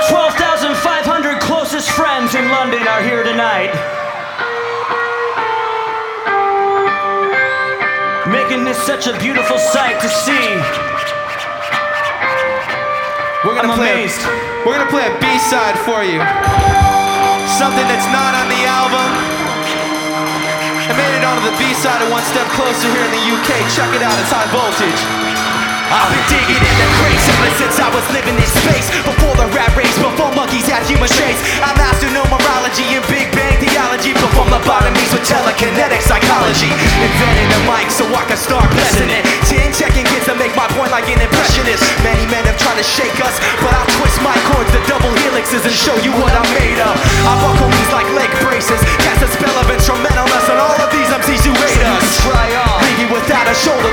12,500 closest friends in London are here tonight. Making this such a beautiful sight to see. We're gonna I'm play. amazed. A, we're gonna play a B-side for you. Something that's not on the album. I made it onto the B-side of One Step Closer here in the UK. Check it out. It's high voltage. I've been digging in the crates ever since I was living in space. Before the rat race, before monkeys had human traits. I mastered numerology and Big Bang theology. Perform lobotomies with telekinetic psychology. Invented a mic so I can start blessing it. Ten checking kids to make my point like an impressionist. Many men have tried to shake us, but I twist my cords to double helixes and show you what I'm made of. I buckle these like leg braces. Cast a spell of instrumentalness on all of these MCs who hate us. Try on. Leave you without a shoulder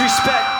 Respect.